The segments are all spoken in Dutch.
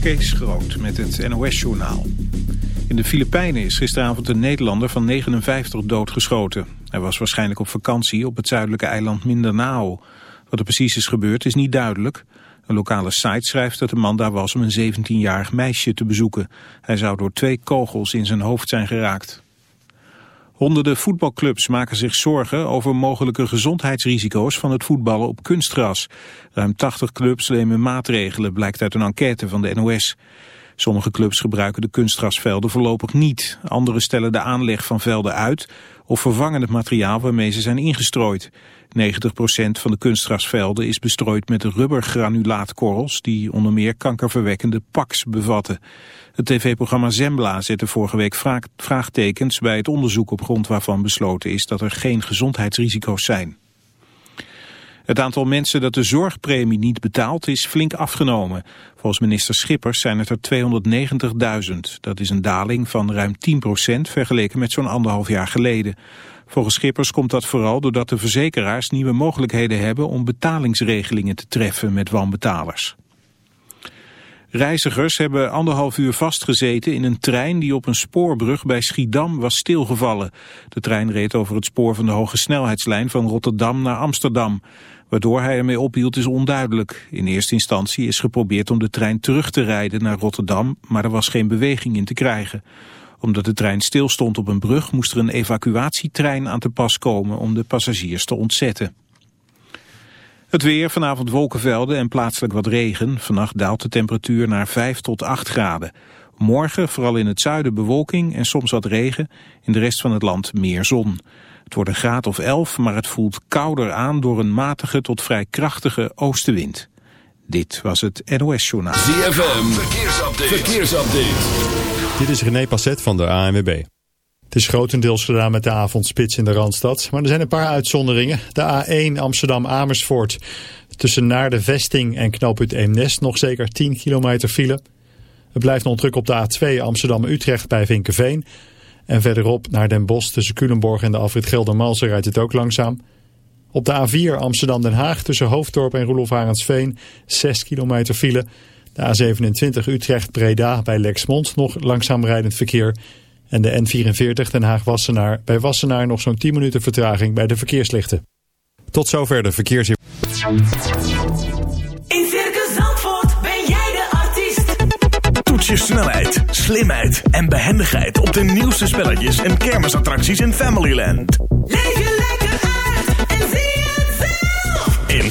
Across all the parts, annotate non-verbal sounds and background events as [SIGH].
Kees Groot met het NOS-journaal. In de Filipijnen is gisteravond een Nederlander van 59 doodgeschoten. Hij was waarschijnlijk op vakantie op het zuidelijke eiland Mindanao. Wat er precies is gebeurd is niet duidelijk. Een lokale site schrijft dat de man daar was om een 17-jarig meisje te bezoeken. Hij zou door twee kogels in zijn hoofd zijn geraakt. Honderden voetbalclubs maken zich zorgen over mogelijke gezondheidsrisico's van het voetballen op kunstgras. Ruim 80 clubs nemen maatregelen, blijkt uit een enquête van de NOS. Sommige clubs gebruiken de kunstgrasvelden voorlopig niet. Anderen stellen de aanleg van velden uit of vervangen het materiaal waarmee ze zijn ingestrooid. 90% van de kunstgrasvelden is bestrooid met rubbergranulaatkorrels die onder meer kankerverwekkende PAX bevatten. Het tv-programma Zembla zette vorige week vraagtekens bij het onderzoek op grond waarvan besloten is dat er geen gezondheidsrisico's zijn. Het aantal mensen dat de zorgpremie niet betaalt is flink afgenomen. Volgens minister Schippers zijn het er 290.000. Dat is een daling van ruim 10% vergeleken met zo'n anderhalf jaar geleden. Volgens Schippers komt dat vooral doordat de verzekeraars nieuwe mogelijkheden hebben om betalingsregelingen te treffen met wanbetalers. Reizigers hebben anderhalf uur vastgezeten in een trein die op een spoorbrug bij Schiedam was stilgevallen. De trein reed over het spoor van de hoge snelheidslijn van Rotterdam naar Amsterdam. Waardoor hij ermee ophield is onduidelijk. In eerste instantie is geprobeerd om de trein terug te rijden naar Rotterdam, maar er was geen beweging in te krijgen. Omdat de trein stilstond op een brug moest er een evacuatietrein aan te pas komen om de passagiers te ontzetten. Het weer, vanavond wolkenvelden en plaatselijk wat regen. Vannacht daalt de temperatuur naar 5 tot 8 graden. Morgen vooral in het zuiden bewolking en soms wat regen. In de rest van het land meer zon. Het wordt een graad of 11, maar het voelt kouder aan door een matige tot vrij krachtige oostenwind. Dit was het NOS Journaal. ZFM, verkeersupdate. verkeersupdate. Dit is René Passet van de ANWB. Het is grotendeels gedaan met de avondspits in de Randstad. Maar er zijn een paar uitzonderingen. De A1 Amsterdam-Amersfoort. Tussen naar de vesting en knooppunt Eemnes nog zeker 10 kilometer file. Het blijft nog druk op de A2 Amsterdam-Utrecht bij Vinkenveen. En verderop naar Den Bosch tussen Culemborg en de Alfred Geldermalsen rijdt het ook langzaam. Op de A4 Amsterdam-Den Haag tussen Hoofddorp en Roelof Arendsveen 6 kilometer file. De A27 Utrecht-Breda bij Lexmond nog langzaam rijdend verkeer... En de N44 Den Haag-Wassenaar bij Wassenaar nog zo'n 10 minuten vertraging bij de verkeerslichten. Tot zover de verkeers... In Circus Zandvoort ben jij de artiest. Toets je snelheid, slimheid en behendigheid op de nieuwste spelletjes en kermisattracties in Familyland. Leef je lekker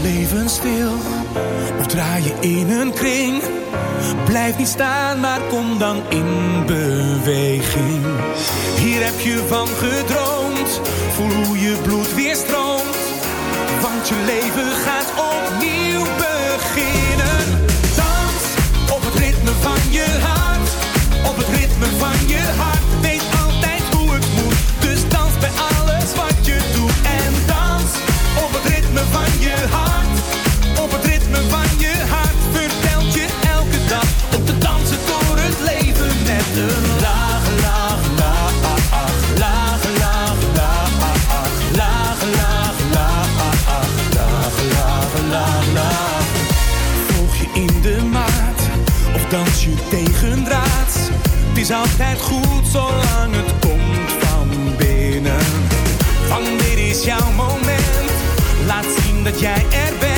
Leven stil draai je in een kring? Blijf niet staan, maar kom dan in beweging. Hier heb je van gedroomd, voel hoe je bloed weer stroomt. Want je leven gaat opnieuw beginnen. Dans op het ritme van je hart, op het ritme van je hart. Weet altijd hoe het moet, dus dans bij alles wat je doet. En van je hart. Op het ritme van je hart vertelt je elke dag. Om te dansen door het leven met een laag, laag, laag, laag, laag, laag, laag, laag, laag, laag, laag, laag, laag. Volg je in de maat of dans je tegendraads? Het is altijd goed zolang het komt van binnen. Wanneer is jouw moment? Dat jij er bent.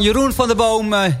Jeroen van der Boom. eh,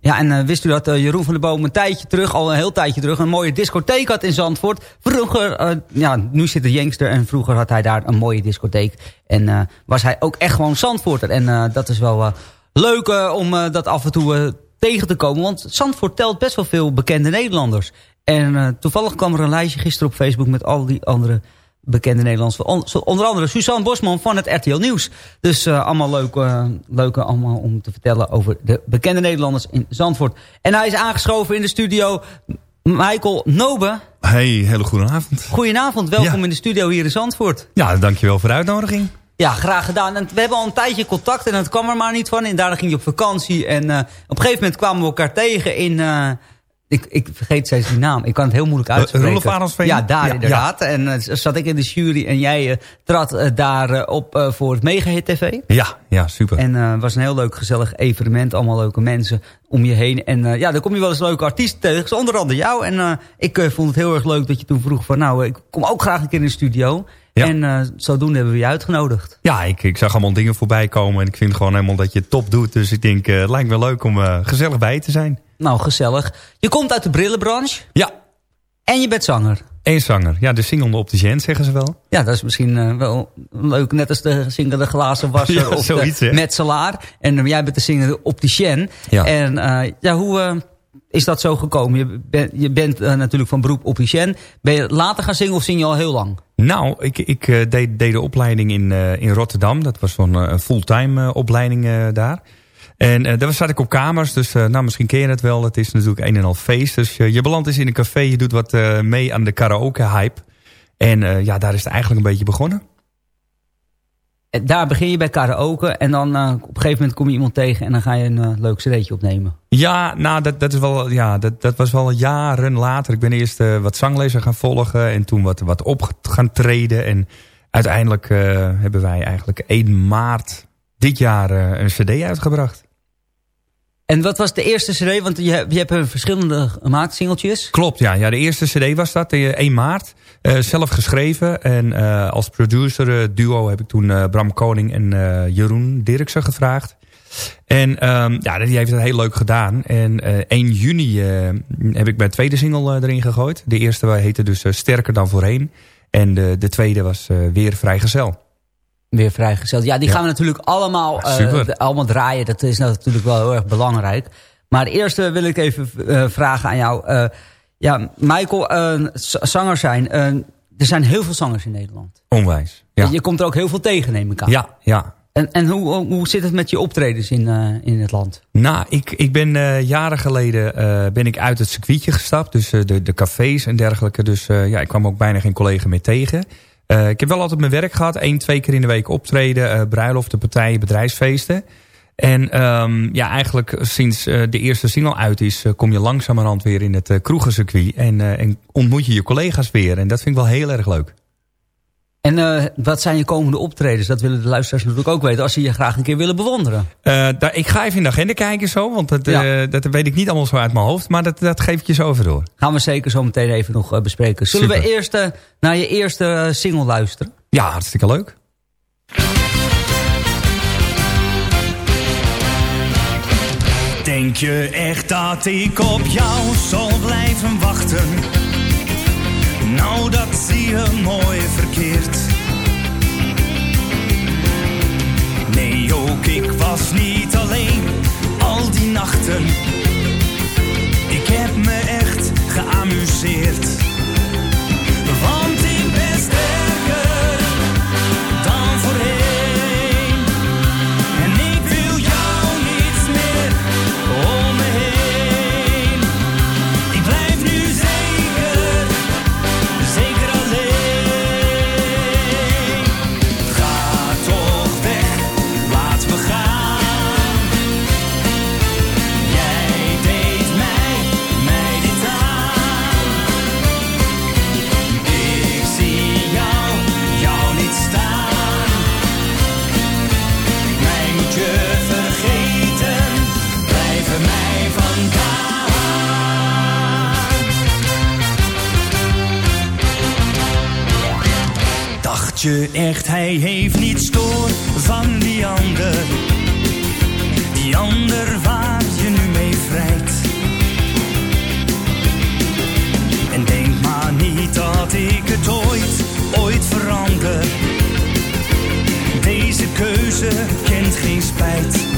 ja, en eh, wist u dat eh, Jeroen van der Boom een tijdje terug, al een heel tijdje terug, een mooie discotheek had in Zandvoort. Vroeger, ja, nu zit de Jengster en vroeger had hij daar een mooie discotheek. En was hij ook echt gewoon Zandvoorter. En dat is wel leuk om dat af en toe tegen te komen. Want Zandvoort telt best wel veel bekende Nederlanders. En toevallig kwam er een lijstje gisteren op Facebook met al die andere bekende zo- onder andere Suzanne Bosman van het RTL Nieuws. Dus eh, allemaal leuke, leuke allemaal om te vertellen over de bekende Nederlanders in Zandvoort. En hij is aangeschoven in de studio. Michael Nobe. Hey, hele goede avond. Goedenavond, welkom Ja. in de studio hier in Zandvoort. Ja, dankjewel voor de uitnodiging. Ja, graag gedaan. En we hebben al een tijdje contact en het kwam er maar niet van. En daarna ging je op vakantie. En eh, op een gegeven moment kwamen we elkaar tegen in... ik, ik vergeet steeds die naam. Ik kan het heel moeilijk uitspreken. Arendsveen? Ja, daar Ja, inderdaad. En eh, zat ik in de jury en jij eh, trad eh, daar op voor het Megahit TV. Ja, ja, super. En het was een heel leuk gezellig evenement. Allemaal leuke mensen om je heen. En ja, dan kom je wel eens leuke artiesten tegen. Zo Onder andere jou. En ik vond het heel erg leuk dat je toen vroeg van... nou, ik kom ook graag een keer in de studio. Ja. En zodoende hebben we je uitgenodigd. Ja, ik, ik zag allemaal dingen voorbij komen en ik vind gewoon helemaal dat je het top doet. Dus ik denk, het lijkt me leuk om gezellig bij te zijn. Nou, gezellig. Je komt uit de brillenbranche. Ja. En je bent zanger. Eén zanger. Ja, de single op de Gent, zeggen ze wel. Ja, dat is misschien eh, wel leuk. Net als de zinger de glazen wasser [LAUGHS] Ja, of zoiets, de hè? metselaar. En eh, jij bent de zinger de opticien. Ja. En eh, ja, hoe is dat zo gekomen? Je, ben- je bent natuurlijk van beroep opticien. Ben je later gaan zingen of zing je al heel lang? Nou, ik, ik deed, deed de opleiding in, in Rotterdam. Dat was zo'n fulltime opleiding daar. En eh, daar zat ik op kamers, dus eh, nou, misschien ken je het wel. Het is natuurlijk een en al feest. Dus je, je belandt eens in een café, je doet wat eh, mee aan de karaoke-hype. En eh, ja, daar is het eigenlijk een beetje begonnen. Eh, Daar begin je bij karaoke. En dan eh, op een gegeven moment kom je iemand tegen. En dan ga je een eh, leuk cd'tje opnemen. Ja, nou, dat, dat, is wel, ja dat, dat was wel jaren later. Ik ben eerst eh, wat zanglessen gaan volgen en toen wat, wat op gaan treden. En uiteindelijk eh, hebben wij eigenlijk 1 maart dit jaar eh, een cd uitgebracht. En wat was de eerste cd? Want je, je hebt er verschillende gemaakt, singeltjes. Klopt, ja. ja de eerste cd was dat, eh, 1 maart. Eh, zelf geschreven en eh, als producer eh, duo heb ik toen eh, Bram Koning en eh, Jeroen Dirksen gevraagd. En ehm, ja, die heeft het heel leuk gedaan. En eh 1 juni eh, heb ik mijn tweede single eh, erin gegooid. De eerste heette dus eh, Sterker dan voorheen. En de, de tweede was eh, Weer Vrijgezel. Weer vrijgesteld. Ja, die Ja. gaan we natuurlijk allemaal, eh, allemaal draaien. Dat is natuurlijk wel heel erg belangrijk. Maar eerst eh, wil ik even eh, vragen aan jou. ja, Michael, zanger zijn. er zijn heel veel zangers in Nederland. Onwijs. Ja, Je komt er ook heel veel tegen, neem ik aan. ja. ja. En, en hoe, hoe zit het met je optredens in, in het land? Nou, ik, ik ben jaren geleden ben ik uit het circuitje gestapt. Dus de, de cafés en dergelijke. Dus ja, ik kwam ook bijna geen collega meer tegen. Eh, ik heb wel altijd mijn werk gehad. Eén, twee keer in de week optreden. eh bruiloften, partijen, bedrijfsfeesten. En ehm, ja, eigenlijk sinds eh, de eerste single uit is... kom je langzamerhand weer in het uh, kroegencircuit. En, en ontmoet je je collega's weer. En dat vind ik wel heel erg leuk. En eh, wat zijn je komende optredens? Dat willen de luisteraars natuurlijk ook weten... als ze je graag een keer willen bewonderen. Eh, daar, ik ga even in de agenda kijken zo. Want dat, Ja. eh, dat weet ik niet allemaal zo uit mijn hoofd. Maar dat, dat geef ik je zo over door. Gaan we zeker zo meteen even nog bespreken. Zullen we eerst naar je eerste single luisteren? Ja, hartstikke leuk. Denk je echt dat ik op jou zal blijven wachten? Zie je mooi verkeerd. Nee, ook ik was niet alleen al die nachten. Ik heb me echt geamuseerd. Echt, hij heeft niets door van die ander? Die ander waar je nu mee vrijt. En denk maar niet dat ik het ooit, ooit verander. Deze keuze kent geen spijt.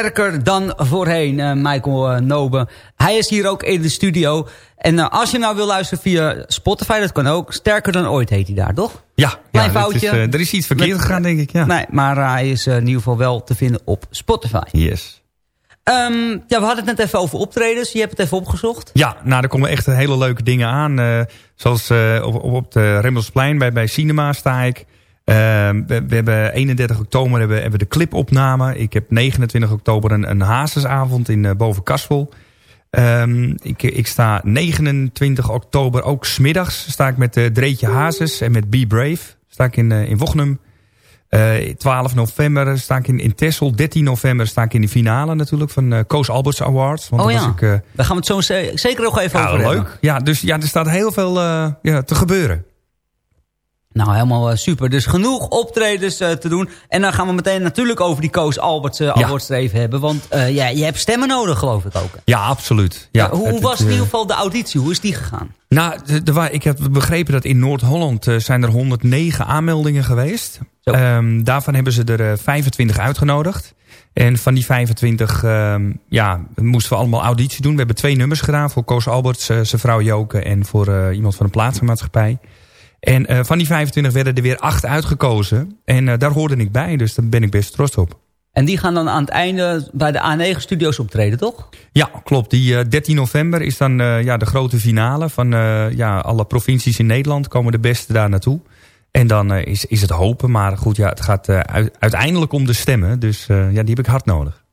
Sterker dan voorheen, eh, Michael eh, Nobe. Hij is hier ook in de studio. En eh, als je nou wil luisteren via Spotify, dat kan ook. Sterker dan ooit heet hij daar, toch? Ja, Klein ja foutje. Is, er is iets verkeerd Met- gegaan, denk ik. Ja. Nee, maar hij is in ieder geval wel te vinden op Spotify. Yes. Ehm, ja, we hadden het net even over optredens. Je hebt het even opgezocht. Ja, nou, er komen echt hele leuke dingen aan. zoals op, op het uh, Remmelsplein bij, bij Cinema sta ik. Eh, we, we hebben 31 oktober hebben, hebben we de clipopname. Ik heb 29 oktober een, een hazesavond in uh, Bovenkaspel. Um, ik, ik sta 29 oktober ook smiddags. Sta ik met uh, Dreetje Hazes en met Be Brave. Sta ik in, uh, in Wochnum. Uh, 12 november sta ik in, in Texel. 13 november sta ik in de finale natuurlijk van uh, Koos Alberts Awards. Want oh ja, ik, daar gaan we het zo zeker nog even ja, over leuk. hebben. Ja, dus ja, er staat heel veel ja, te gebeuren. Nou, helemaal eh, super. Dus genoeg optredens eh, te doen. En dan gaan we meteen natuurlijk over die Koos Alberts uh, hebben. Want uh, ja, je hebt stemmen nodig, geloof ik ook. Ja, absoluut. Ja, Ja, hoe het- was het, in ieder geval de auditie? Hoe is die gegaan? Nou, de- de wa- ik heb begrepen dat in Noord-Holland zijn er 109 aanmeldingen geweest. Ehm, daarvan hebben ze er eh, 25 uitgenodigd. En van die 25 ehm, ja, moesten we allemaal auditie doen. We hebben twee nummers gedaan voor Koos Alberts, zijn vrouw Joke... en voor iemand van de plaatsenmaatschappij. En eh, van die 25 werden er weer acht uitgekozen. En eh, daar hoorde ik bij, dus daar ben ik best trots op. En die gaan dan aan het einde bij de A9-studio's optreden, toch? Ja, klopt. Die eh, 13 november is dan ja, de grote finale van ja, alle provincies in Nederland. Komen de beste daar naartoe. En dan is, is het hopen. Maar goed, ja, het gaat uit- uiteindelijk om de stemmen. Dus ja, die heb ik hard nodig.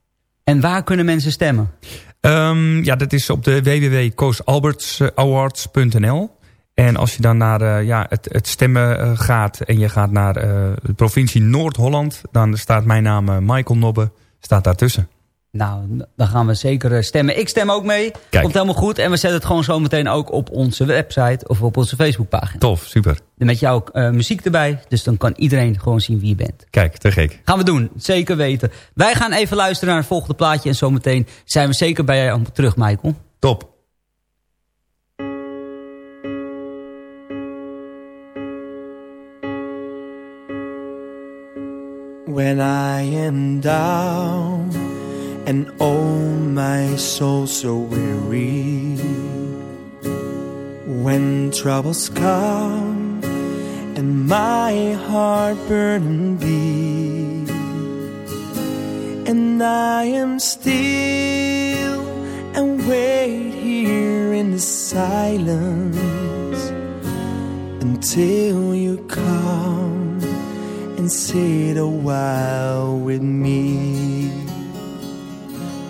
En waar kunnen mensen stemmen? Ehm, ja, dat is op de www.koosalbertsawards.nl. En als je dan naar eh, ja, het, het stemmen eh, gaat en je gaat naar eh, de provincie Noord-Holland... dan staat mijn naam Michael Nobbe staat daartussen. Nou, dan gaan we zeker stemmen. Ik stem ook mee. Kijk. Komt helemaal goed. En we zetten het gewoon zo meteen ook op onze website of op onze Facebookpagina. Tof, super. Met jouw eh, muziek erbij. Dus dan kan iedereen gewoon zien wie je bent. Kijk, te gek. Gaan we doen, zeker weten. Wij gaan even luisteren naar het volgende plaatje. En zometeen zijn we zeker bij jou terug, Michael. Top. When I am down and oh my soul so weary. When troubles come and my heart burden be And I am still and wait here in the silence Until you come and sit a while with me.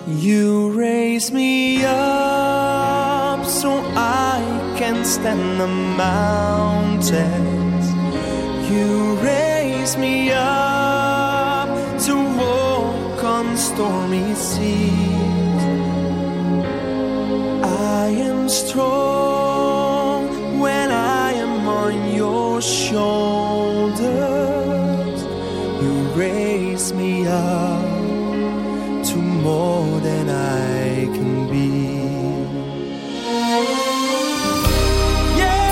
You raise me up so I can stand the mountains. You raise me up to walk on stormy seas. I am strong when I am on your shoulders. Raise me up to more than I can be. Yeah.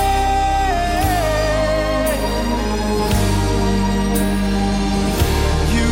You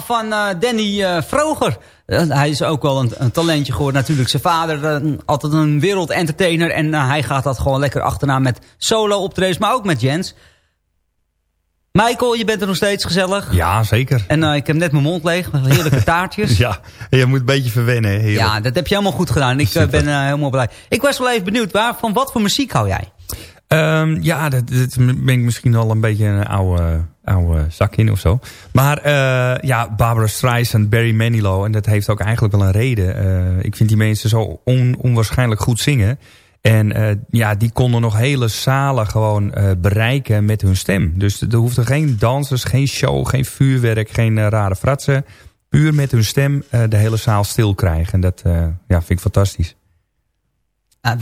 Van eh, Danny eh, Vroger. Hij is ook wel een, een talentje geworden natuurlijk. Zijn vader eh, altijd een wereldentertainer. En hij gaat dat gewoon lekker achterna met solo optredens. Maar ook met Jens. Michael, je bent er nog steeds gezellig. Ja, zeker. En eh, ik heb net mijn mond leeg. met Heerlijke taartjes. [LAUGHS] Ja, je moet een beetje verwennen. hè, heerlijk. Ja, dat heb je helemaal goed gedaan. Ik ben helemaal blij. Ik was wel even benieuwd. Waar, van wat voor muziek hou jij? Ehm, ja, dat, dat ben ik misschien al een beetje een oude, oude zak in of zo. Maar eh, ja, Barbara Streisand, Barry Manilow. En dat heeft ook eigenlijk wel een reden. Eh, ik vind die mensen zo on, onwaarschijnlijk goed zingen. En eh, ja, die konden nog hele zalen gewoon bereiken met hun stem. Dus er hoefden geen dansers, geen show, geen vuurwerk, geen rare fratsen. Puur met hun stem de hele zaal stil krijgen. En dat ja, vind ik fantastisch. Ah,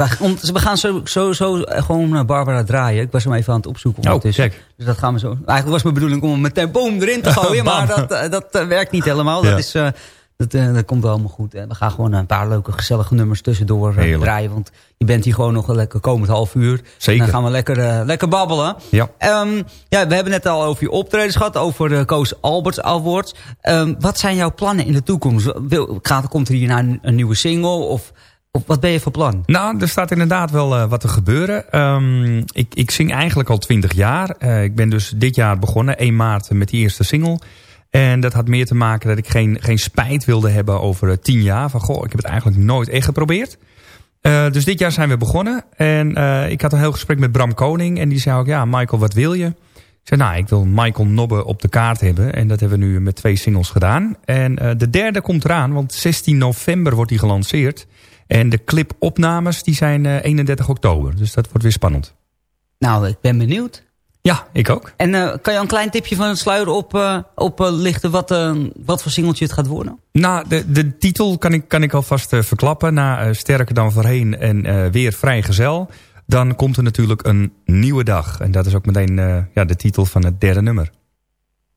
we, gaan zo, zo, zo eh, gewoon eh, Barbara draaien. Ik was hem even aan het opzoeken kijk. Dus dat gaan we zo. Eigenlijk was mijn bedoeling om hem meteen boom erin te [LAUGHS] gooien. Maar dat, eh, dat eh, werkt niet helemaal. Ja. Dat, is, dat, dat komt wel allemaal goed. En we gaan gewoon een paar leuke gezellige nummers tussendoor draaien. Want je bent hier gewoon nog een lekker komend half uur. Zeker. En dan gaan we lekker, lekker babbelen. Ja. Ehm, ja, we hebben net al over je optredens gehad. Over de Koos Alberts Awards. Ehm, wat zijn jouw plannen in de toekomst? Wil, gaat, komt er hierna een, een nieuwe single? Of, wat ben je voor plan? Nou, er staat inderdaad wel eh, wat te gebeuren. Ehm, ik, ik zing eigenlijk al twintig jaar. Eh, ik ben dus dit jaar begonnen, 1 maart, met die eerste single. En dat had meer te maken dat ik geen, geen spijt wilde hebben over eh, tien jaar. Van goh, ik heb het eigenlijk nooit echt geprobeerd. Dus dit jaar zijn we begonnen. En ik had een heel gesprek met Bram Koning. En die zei ook, ja Michael, wat wil je? Ik zei, nou, ik wil Michael Nobbe op de kaart hebben. En dat hebben we nu met twee singles gedaan. En de derde komt eraan, want 16 november wordt die gelanceerd. En de clipopnames die zijn eh, 31 oktober. Dus dat wordt weer spannend. Nou, ik ben benieuwd. Ja, ik ook. En eh, kan je een klein tipje van het sluier op, eh, op eh, lichten wat, eh, wat voor singeltje het gaat worden? Nou, de, de titel kan ik, kan ik alvast eh, verklappen. Na eh, Sterker dan voorheen en eh, weer vrijgezel. Dan komt er natuurlijk een nieuwe dag. En dat is ook meteen eh, ja, de titel van het derde nummer.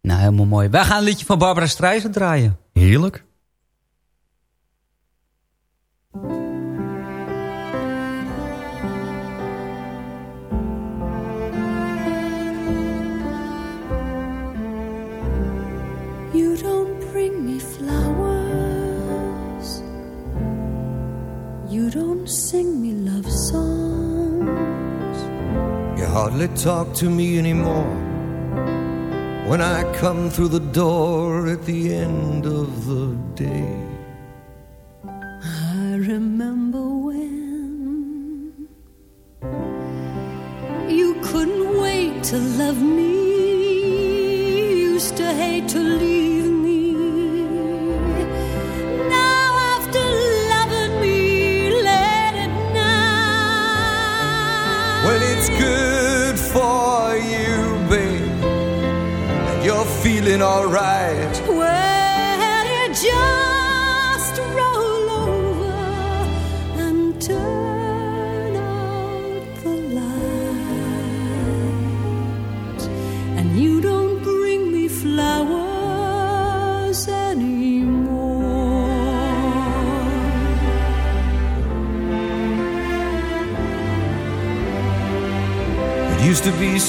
Nou, helemaal mooi. Wij gaan een liedje van Barbara Streisand draaien. Heerlijk. Hardly talk to me anymore when I come through the door at the end of the day. Remember when you couldn't wait to love me, you used to hate to leave me. Now, after loving me late at night, when it's good for you, babe, you're feeling alright.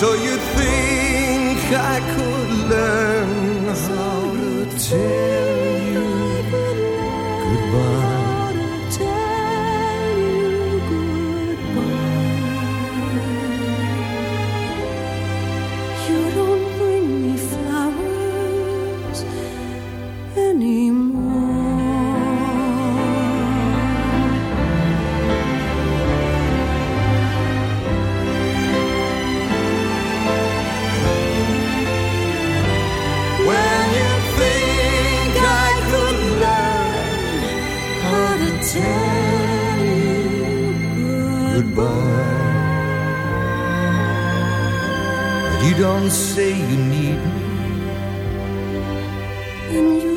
So you think I could learn how to tell don't say you need me.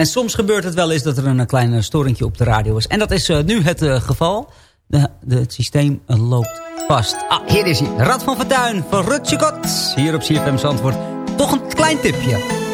En soms gebeurt het wel eens dat er een klein storingje op de radio is. En dat is eh, nu het eh, geval. De, het systeem eh, loopt vast. Ah, hier is hij. Rad van Fortuin van Rutje. Hier op CFM Zandvoort. Toch een klein tipje.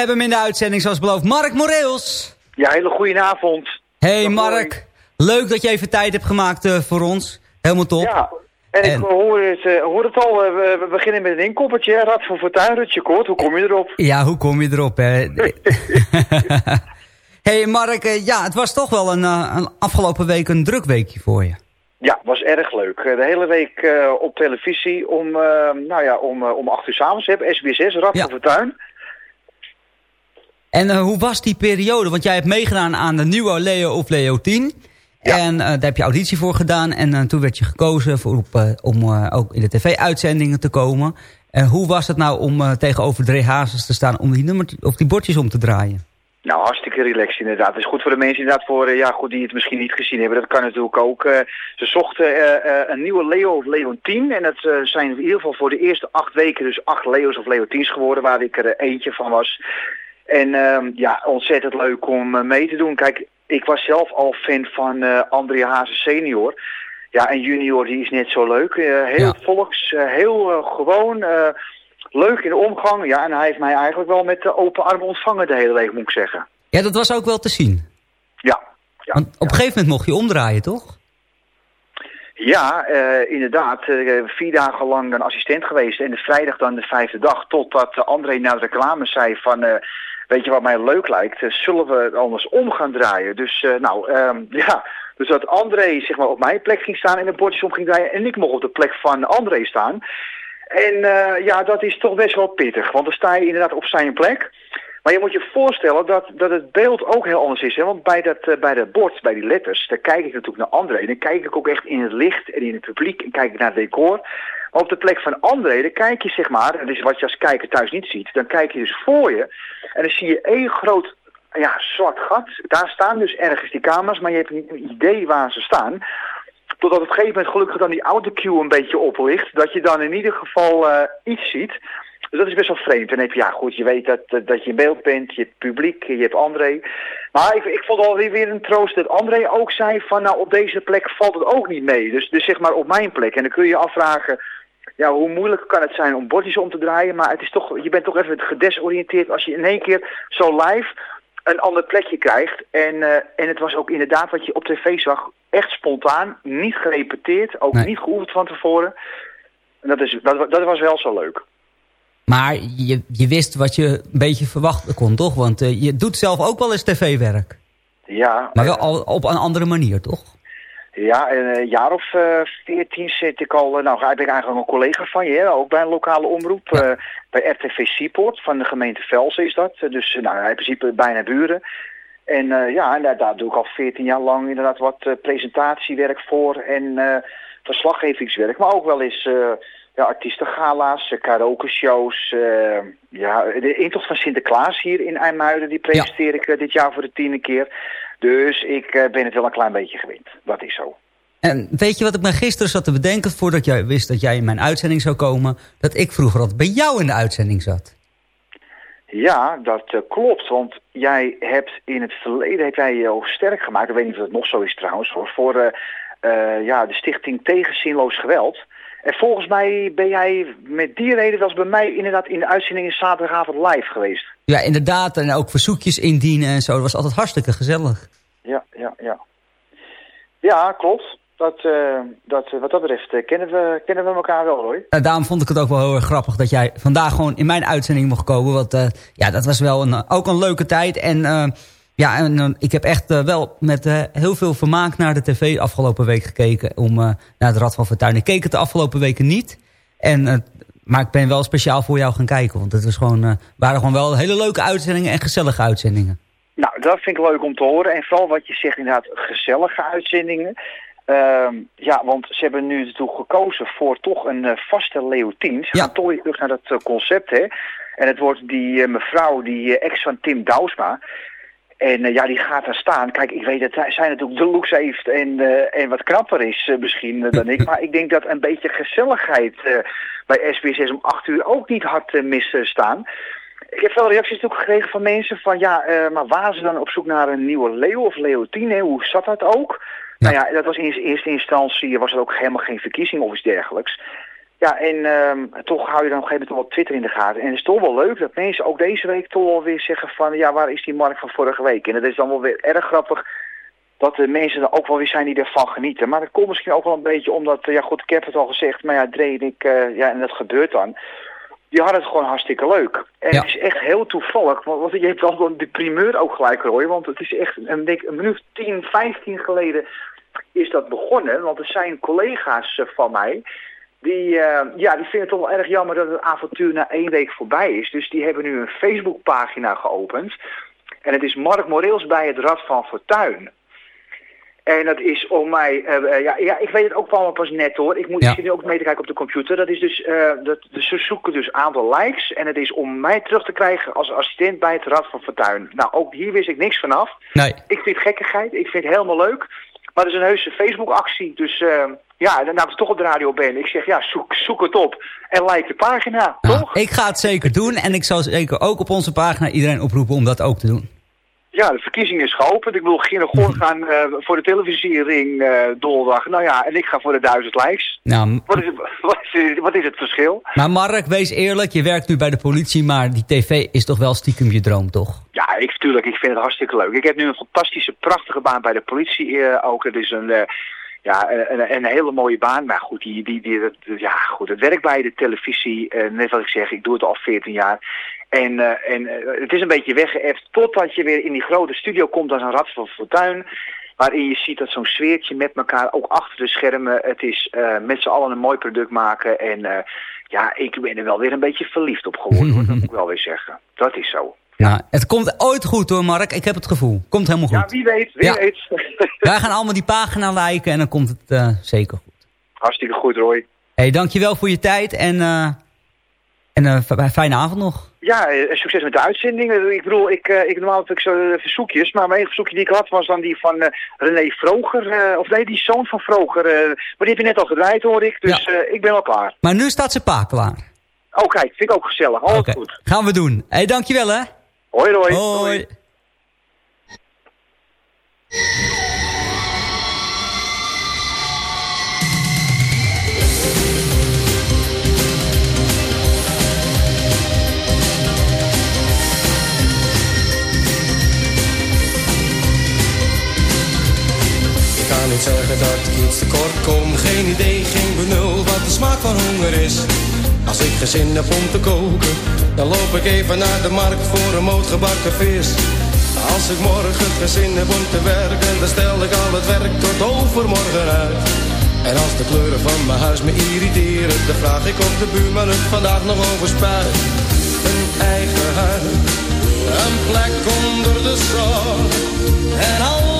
Hebben hem in de uitzending, zoals beloofd, Mark Moreels. Ja, hele goede avond. Hey Mark, leuk dat je even tijd hebt gemaakt eh, voor ons. Helemaal top. Ja, en, ik hoor het, eh, hoor het al, eh, we, beginnen met een inkoppertje, Rad van Fortuin, Rutje Kort. Hoe kom je erop? Ja, hoe kom je erop, hè? [LAUGHS] hey Mark, ja, het was toch wel een, een afgelopen week een druk weekje voor je. Ja, was erg leuk. De hele week op televisie om, eh, nou ja, om, om acht uur s'avonds hebben, SBS6, Rad van Fortuin. En eh, hoe was die periode? Want jij hebt meegedaan aan de nieuwe Leo of Leo 10. En eh, daar heb je auditie voor gedaan. En eh, toen werd je gekozen voor, op, om ook in de tv-uitzendingen te komen. En hoe was het nou om tegenover Dre Hazes te staan... om die, nummer, of die bordjes om te draaien? Nou, hartstikke relaxed inderdaad. Het is goed voor de mensen inderdaad voor, ja, goed, die het misschien niet gezien hebben. Dat kan natuurlijk ook. Ze zochten een nieuwe Leo of Leo 10. En dat zijn in ieder geval voor de eerste acht weken dus acht Leo's of Leo 10's geworden. Waar ik er eentje van was. En ehm, ja, ontzettend leuk om eh, mee te doen. Kijk, ik was zelf al fan van eh André Hazes senior. Ja, en junior die is net zo leuk. Eh, heel volks, heel gewoon... Leuk in de omgang, ja, en hij heeft mij eigenlijk wel met de open armen ontvangen de hele week, moet ik zeggen. Ja, dat was ook wel te zien. Ja. Want op een gegeven moment mocht je omdraaien, toch? Ja, eh, inderdaad. eh, vier dagen lang dan assistent geweest en de vrijdag dan de vijfde dag. Totdat uh, André naar de reclame zei van, eh, weet je wat mij leuk lijkt? Zullen we het anders om gaan draaien? Dus nou, ehm, [LAUGHS] ja. Dus dat André zeg maar, op mijn plek ging staan en de bordjes om ging draaien. En ik mocht op de plek van André staan. En ja, dat is toch best wel pittig. Want dan sta je inderdaad op zijn plek. Maar je moet je voorstellen dat, dat het beeld ook heel anders is. Hè? Want bij dat, eh, bij dat bord, bij die letters, daar kijk ik natuurlijk naar André. Dan kijk ik ook echt in het licht en in het publiek en kijk ik naar het decor. Maar op de plek van André, dan kijk je zeg maar, en dat is wat je als kijker thuis niet ziet. Dan kijk je dus voor je en dan zie je één groot ja, zwart gat. Daar staan dus ergens die camera's, maar je hebt niet een idee waar ze staan. Totdat op een gegeven moment gelukkig dan die autocue een beetje oplicht. Dat je dan in ieder geval eh, iets ziet. Dus dat is best wel vreemd. En dan heb je, ja goed, je weet dat, dat, dat je in beeld bent. Je hebt publiek, je hebt André. Maar ik, ik vond alweer weer een troost dat André ook zei van nou op deze plek valt het ook niet mee. Dus, dus zeg maar op mijn plek. En dan kun je je afvragen, ja hoe moeilijk kan het zijn om bordjes om te draaien. Maar het is toch, je bent toch even gedesoriënteerd als je in één keer zo live een ander plekje krijgt. En, eh, en het was ook inderdaad wat je op tv zag, echt spontaan, niet gerepeteerd, ook niet geoefend van tevoren. En dat, is, dat, dat was wel zo leuk. Maar je, je wist wat je een beetje verwachten kon, toch? Want eh, je doet zelf ook wel eens tv-werk. Ja, Maar wel al op een andere manier, toch? ja en een jaar of eh, veertien zit ik al, eh, nou heb ik eigenlijk een collega van je, hè, ook bij een lokale omroep, eh, bij RTV Seaport van de gemeente Velsen is dat. Eh, Dus nou, in principe bijna buren. En eh, ja, en daar, daar doe ik al veertien jaar lang inderdaad wat eh, presentatiewerk voor en eh, verslaggevingswerk. Maar ook wel eens eh ja, artiestengala's, uh, karaoke-shows. eh, ja, de intocht van Sinterklaas hier in IJmuiden, die presenteer ik eh, dit jaar voor de tiende keer. Dus ik eh, ben het wel een klein beetje gewend. Dat is zo. En weet je wat ik me gisteren zat te bedenken... voordat jij wist dat jij in mijn uitzending zou komen... dat ik vroeger altijd bij jou in de uitzending zat. Ja, dat eh, klopt. Want jij hebt in het verleden heb jij je ook sterk gemaakt. Ik weet niet of het nog zo is trouwens. Hoor, voor eh, eh, ja, de stichting tegen zinloos geweld. En volgens mij ben jij met die reden eens bij mij inderdaad in de uitzending in zaterdagavond live geweest. Ja, inderdaad. En ook verzoekjes indienen en zo. Dat was altijd hartstikke gezellig. Ja, ja, ja. Ja, klopt. Dat, eh, dat, eh, wat dat betreft eh, kennen, we, kennen we elkaar wel hoor. En daarom vond ik het ook wel heel erg grappig dat jij vandaag gewoon in mijn uitzending mocht komen. Want ja, dat was wel een, ook een leuke tijd. En ja, en, eh, ik heb echt eh, wel met eh, heel veel vermaak naar de tv afgelopen week gekeken. Om, naar de Rad van Fortuin. Ik keek het de afgelopen weken niet. En, maar ik ben wel speciaal voor jou gaan kijken. Want het was gewoon, waren gewoon wel hele leuke uitzendingen en gezellige uitzendingen. Nou, dat vind ik leuk om te horen. En vooral wat je zegt, inderdaad, gezellige uitzendingen. Ehm, ja, want ze hebben nu natuurlijk gekozen voor toch een vaste Leo 10. Ze gaan toch weer terug naar dat concept, hè. En het wordt die mevrouw, die ex van Tim Douwsma. En eh, ja, die gaat daar staan. Kijk, ik weet dat zij natuurlijk de looks heeft en, eh, en wat knapper is eh, misschien dan ik. [LAUGHS] Maar ik denk dat een beetje gezelligheid bij SBS6 om 8 uur ook niet hard uh, misstaan. Ik heb veel reacties natuurlijk gekregen van mensen van ja, maar waren ze dan op zoek naar een nieuwe Leo of Leo 10? Hè? Hoe zat dat ook? Nou ja, dat was in eerste instantie was er ook helemaal geen verkiezing of iets dergelijks. Ja, en ehm, toch hou je dan op een gegeven moment wel Twitter in de gaten. En het is toch wel leuk dat mensen ook deze week toch wel weer zeggen van... ja, waar is die markt van vorige week? En dat is dan wel weer erg grappig dat de mensen er ook wel weer zijn die ervan genieten. Maar dat komt misschien ook wel een beetje omdat... eh, ja goed, ik heb het al gezegd, maar ja, Dre en ik... eh, ja, en dat gebeurt dan. Die hadden het gewoon hartstikke leuk. En het is echt heel toevallig. Want, want je hebt wel de primeur ook gelijk, Roy. Want het is echt een, een minuut 10, 15 geleden is dat begonnen. Want er zijn collega's eh, van mij... Die, eh, ja, die vinden het toch wel erg jammer dat het avontuur na één week voorbij is. Dus die hebben nu een Facebookpagina geopend. En het is Mark Moreels bij het Rad van Fortuin. En dat is om mij, eh, eh, ja, ja, ik weet het ook wel pas net hoor. Ik moet Ja. ik zit nu ook mee te kijken op de computer. Dat is dus, dat, dus ze zoeken dus aantal likes. En het is om mij terug te krijgen als assistent bij het Rad van Fortuin. Nou, ook hier wist ik niks vanaf. Nee. Ik vind gekkigheid, ik vind het helemaal leuk. Maar het is een heuse Facebook-actie. Dus eh, ja, nou ik toch op de radio ben. Ik zeg, ja, zoek, zoek het op. En like de pagina, toch? Ik ga het zeker doen en ik zal zeker ook op onze pagina iedereen oproepen om dat ook te doen. Ja, de verkiezing is geopend. Ik bedoel, Gino Goor gaan eh, voor de televisiering eh donderdag. Nou ja, en ik ga voor de duizend likes. Nou, Wat is, het, [LAUGHS] wat, is, wat is het verschil? maar Mark, wees eerlijk, je werkt nu bij de politie, maar die tv is toch wel stiekem je droom, toch? Ja, ik, tuurlijk, ik vind het hartstikke leuk. Ik heb nu een fantastische, prachtige baan bij de politie eh, ook. Het is een, eh, ja, een, een hele mooie baan. Maar goed, die, die, die, ja, goed, het werk bij de televisie, eh, net wat ik zeg, ik doe het al 14 jaar. En, eh, en eh, het is een beetje weggeëft totdat je weer in die grote studio komt als een rad van fortuin. Waarin je ziet dat zo'n sfeertje met elkaar, ook achter de schermen, het is eh, met z'n allen een mooi product maken. En eh, ja, ik ben er wel weer een beetje verliefd op geworden, dat moet ik wel weer zeggen. Dat is zo. Nou, het komt ooit goed hoor, Mark. Ik heb het gevoel. Komt helemaal goed. Ja, wie weet, wie Ja. weet. [LAUGHS] Wij gaan allemaal die pagina liken en dan komt het eh, zeker goed. Hartstikke goed, Roy. hey, dankjewel voor je tijd en, eh en eh, fijne avond nog. Ja, succes met de uitzending. Ik bedoel, ik, ik normaal heb ik zo verzoekjes, maar mijn enige verzoekje die ik had was dan die van René Vroger. of nee, die zoon van Vroger. maar die heb je net al gedraaid, hoor ik. Dus ik ben al klaar. Maar nu staat ze pa klaar. Oh, kijk, vind ik ook gezellig. Alles goed. Gaan we doen. hey, dankjewel hè. Hoi, Roy. Hoi. Ik kan niet zeggen dat ik iets tekort kom. Geen idee, geen benul wat de smaak van honger is. Als ik geen zin heb om te koken, dan loop ik even naar de markt voor een moot gebakken vis. Als ik morgen geen zin heb om te werken, dan stel ik al het werk tot overmorgen uit. En als de kleuren van mijn huis me irriteren, dan vraag ik of de buurman het vandaag nog over spuit. Een eigen huis, een plek onder de zon. En altijd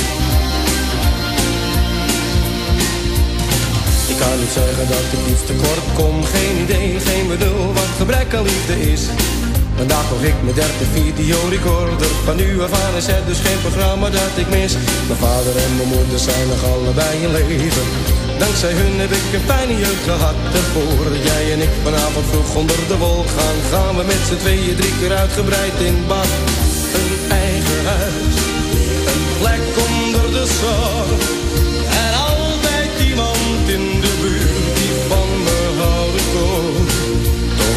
Kan niet zeggen dat ik iets tekort kom, geen idee, geen bedoel wat gebrek aan liefde is. Vandaag hoor ik mijn derde videorecorder. Van nu af aan is het dus geen programma dat ik mis. Mijn vader en mijn moeder zijn nog allebei in leven. Dankzij hun heb ik een fijne jeugd gehad. En voordat jij en ik vanavond vroeg onder de wol gaan Gaan we met z'n tweeën drie keer uitgebreid in bad. Een eigen huis Een plek onder de zon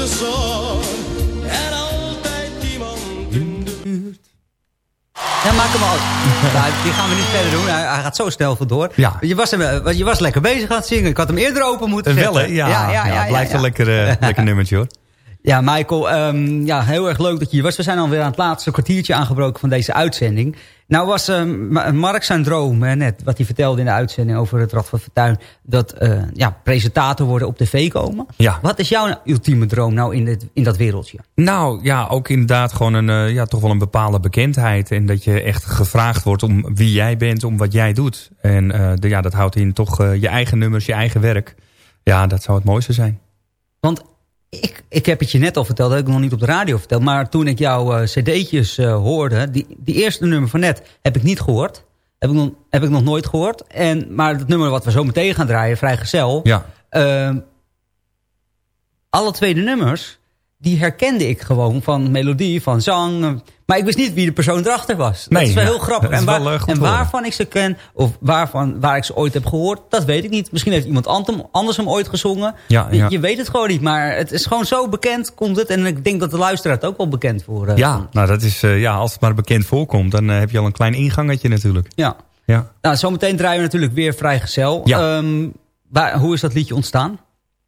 De zon. En altijd iemand in de buurt. Ja, maak hem al. [LAUGHS] Nou, die gaan we niet verder doen. Hij, hij gaat zo snel vandoor. Ja. Je, was hem, eh, je was lekker bezig aan het zingen. Ik had hem eerder open moeten Wel, hè? zetten. Ja, ja, het blijft een lekker, eh, lekker nummertje, hoor. Ja, Michael, ehm, ja, heel erg leuk dat je hier was. We zijn alweer aan het laatste kwartiertje aangebroken van deze uitzending. Nou was Ma- Mark zijn droom, hè, net, wat hij vertelde in de uitzending over het Rad van Fortuin, dat eh, ja, presentator worden op tv komen. Ja. Wat is jouw ultieme droom nou in, dit, in dat wereldje? Nou ja, ook inderdaad gewoon een, eh, ja, toch wel een bepaalde bekendheid. En dat je echt gevraagd wordt om wie jij bent, om wat jij doet. En eh, de, ja, dat houdt in toch je eigen nummers, je eigen werk. Ja, dat zou het mooiste zijn. Want ik, ik heb het je net al verteld, dat heb ik nog niet op de radio verteld. Maar toen ik jouw eh, cd'tjes eh, hoorde, die, die eerste nummer van net heb ik niet gehoord. Heb ik nog, heb ik nog nooit gehoord. En, maar het nummer wat we zo meteen gaan draaien, Vrijgezel. Ja. ehm, alle tweede nummers, die herkende ik gewoon van melodie, van zang. Maar ik wist niet wie de persoon erachter was. Nee, dat is wel heel grappig. en waar- wel, en horen. waarvan ik ze ken, of waarvan, waar ik ze ooit heb gehoord, dat weet ik niet. Misschien heeft iemand anders hem ooit gezongen. Ja, Je- ja. Je weet het gewoon niet, maar het is gewoon zo bekend komt het. En ik denk dat de luisteraar het ook wel bekend voor eh, Ja, nou dat is, eh, ja, als het maar bekend voorkomt, dan eh, heb je al een klein ingangetje natuurlijk. Ja. Ja. Nou, zometeen draaien we natuurlijk weer Vrijgezel. Ja. Ehm, waar, hoe is dat liedje ontstaan?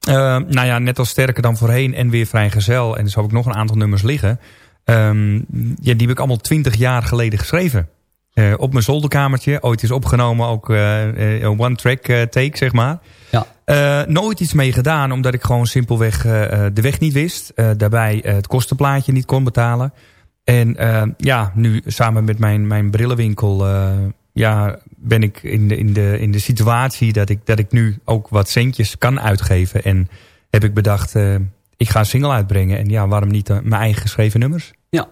Eh, nou ja, net als Sterker dan voorheen en weer Vrijgezel. En er heb ik nog een aantal nummers liggen. Ehm, ja, die heb ik allemaal twintig jaar geleden geschreven. Eh, op mijn zolderkamertje. Ooit is opgenomen ook eh, eh, een one-track eh, take, zeg maar. Ja. Nooit iets mee gedaan, omdat ik gewoon simpelweg de weg niet wist. Daarbij het kostenplaatje niet kon betalen. En ja, nu samen met mijn, mijn brillenwinkel... ja, ben ik in de, in, de, in de situatie dat ik, dat ik nu ook wat centjes kan uitgeven. En heb ik bedacht, ik ga een single uitbrengen. En ja, waarom niet eh, mijn eigen geschreven nummers? Ja.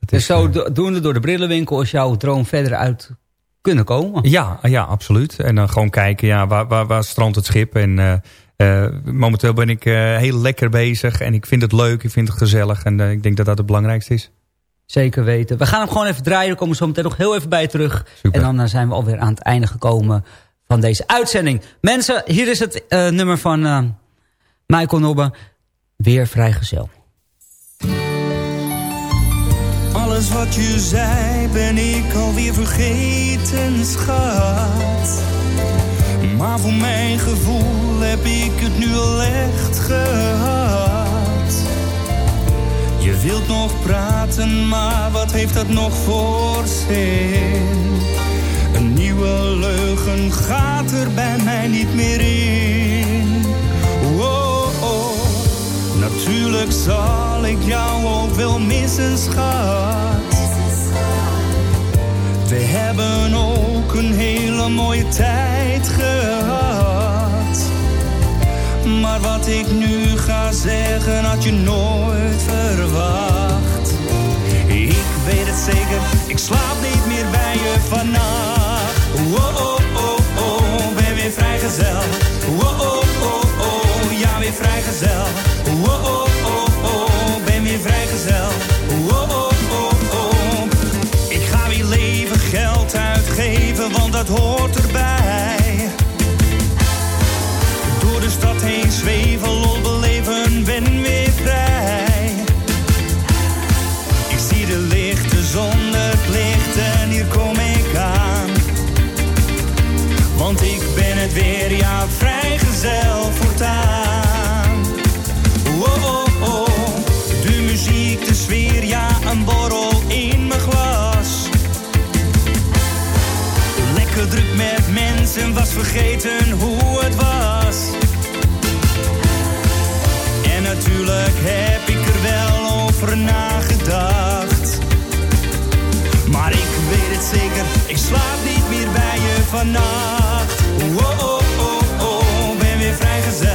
Dat Dus is, zo eh, do- doende door de brillenwinkel is jouw droom verder uit kunnen komen. Ja, ja, absoluut. En dan gewoon kijken, ja, waar, waar, waar strandt het schip? En eh, momenteel ben ik heel lekker bezig. En ik vind het leuk, ik vind het gezellig. En ik denk dat dat het belangrijkste is. Zeker weten. We gaan hem gewoon even draaien. Daar komen we zo meteen nog heel even bij terug. Super. En dan zijn we alweer aan het einde gekomen van deze uitzending. Mensen, hier is het nummer van Michael Nobbe. Weer vrijgezel. Alles wat je zei ben ik alweer vergeten, schat. Maar voor mijn gevoel heb ik het nu al echt gehad. Je wilt nog praten, maar wat heeft dat nog voor zin? Een nieuwe leugen gaat er bij mij niet meer in. Zal ik jou ook wel missen, schat. We hebben ook een hele mooie tijd gehad. Maar wat ik nu ga zeggen had je nooit verwacht. Ik weet het zeker, ik slaap niet meer bij je vannacht. Oh, oh, oh, oh, ben weer vrijgezel. Oh, oh, oh, oh, ja, weer vrijgezel. dat hoort erbij. Door de stad heen zweven, lol beleven, ben weer vrij. Ik zie de lichten zonder het licht en hier kom ik aan. Want ik ben het weer, ja, vrijgezel voortaan. en was vergeten hoe het was. En natuurlijk heb ik er wel over nagedacht. Maar ik weet het zeker, ik slaap niet meer bij je vannacht. Oh, oh, oh, oh, oh ben weer vrijgezel.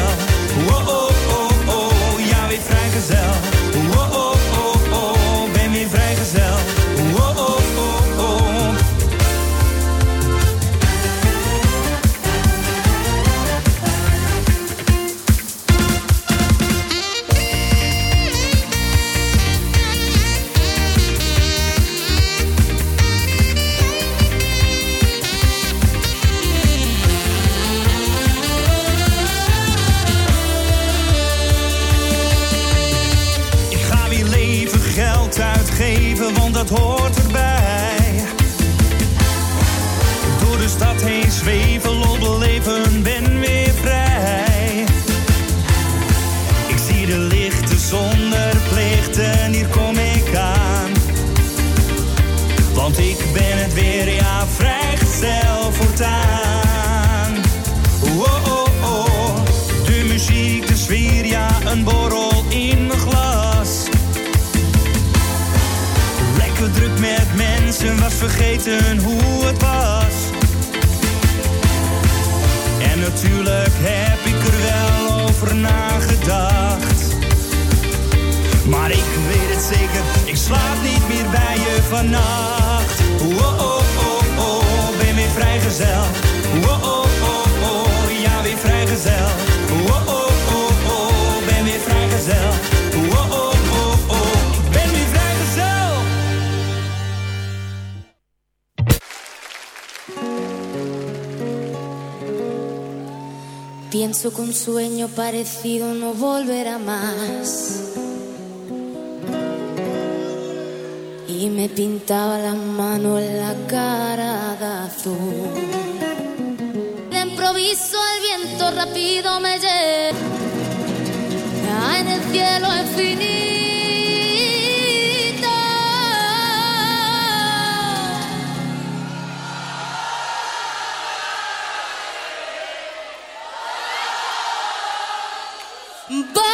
sueño parecido no volverá más. Y me pintaba la But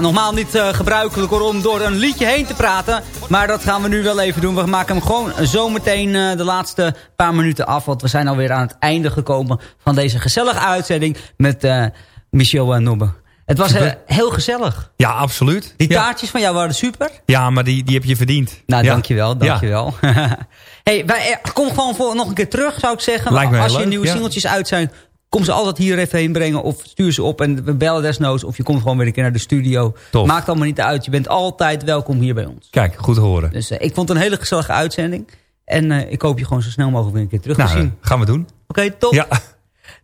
normaal niet eh, gebruikelijk hoor, om door een liedje heen te praten. Maar dat gaan we nu wel even doen. We maken hem gewoon zometeen uh, de laatste paar minuten af. Want we zijn alweer aan het einde gekomen van deze gezellige uitzending met uh, Michel Nobbe. Het was uh, heel gezellig. Ja, absoluut. Die ja. taartjes van jou waren super. Ja, maar die, die heb je verdiend. Nou, ja. dankjewel, dankjewel. Ja. [LAUGHS] hey, wij, kom gewoon voor, nog een keer terug, zou ik zeggen. Als je leuk, nieuwe singeltjes uit zijn, kom ze altijd hier even heen brengen. Of stuur ze op en we bellen desnoods. Of je komt gewoon weer een keer naar de studio. Tof. Maakt allemaal niet uit. Je bent altijd welkom hier bij ons. Kijk, goed te horen. Dus uh, ik vond het een hele gezellige uitzending. En uh, ik hoop je gewoon zo snel mogelijk weer een keer terug nou, te zien. gaan we doen. Oké, okay, top. Ja.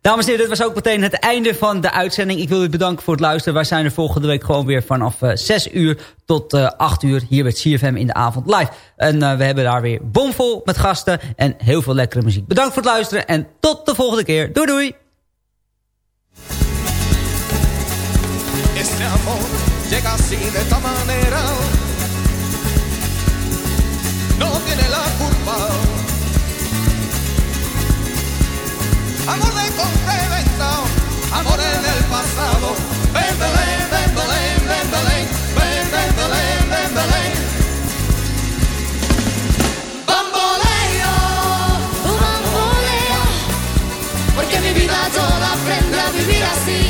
Dames en heren, dit was ook meteen het einde van de uitzending. Ik wil u bedanken voor het luisteren. Wij zijn er volgende week gewoon weer vanaf uh, 6 uur tot uh, 8 uur hier bij CFM in de avond live. En we hebben daar weer bomvol met gasten en heel veel lekkere muziek. Bedankt voor het luisteren en tot de volgende keer. Doei doei! Este amor llega así de esta manera. No tiene la culpa. Amor de compra amor en el pasado. Ven, ven, Belén, ven, Belén. Bamboleo, un bamboleo, porque mi vida yo la aprendí a vivir así.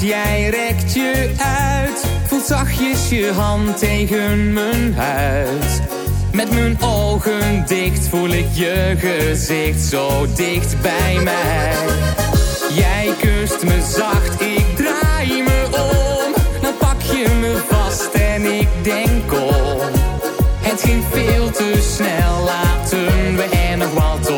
Jij rekt je uit. Voelt zachtjes je hand tegen mijn huid. Met mijn ogen dicht voel ik je gezicht zo dicht bij mij. Jij kust me zacht, ik draai me om. Dan pak je me vast en ik denk om. Het ging veel te snel, laten we er nog wat op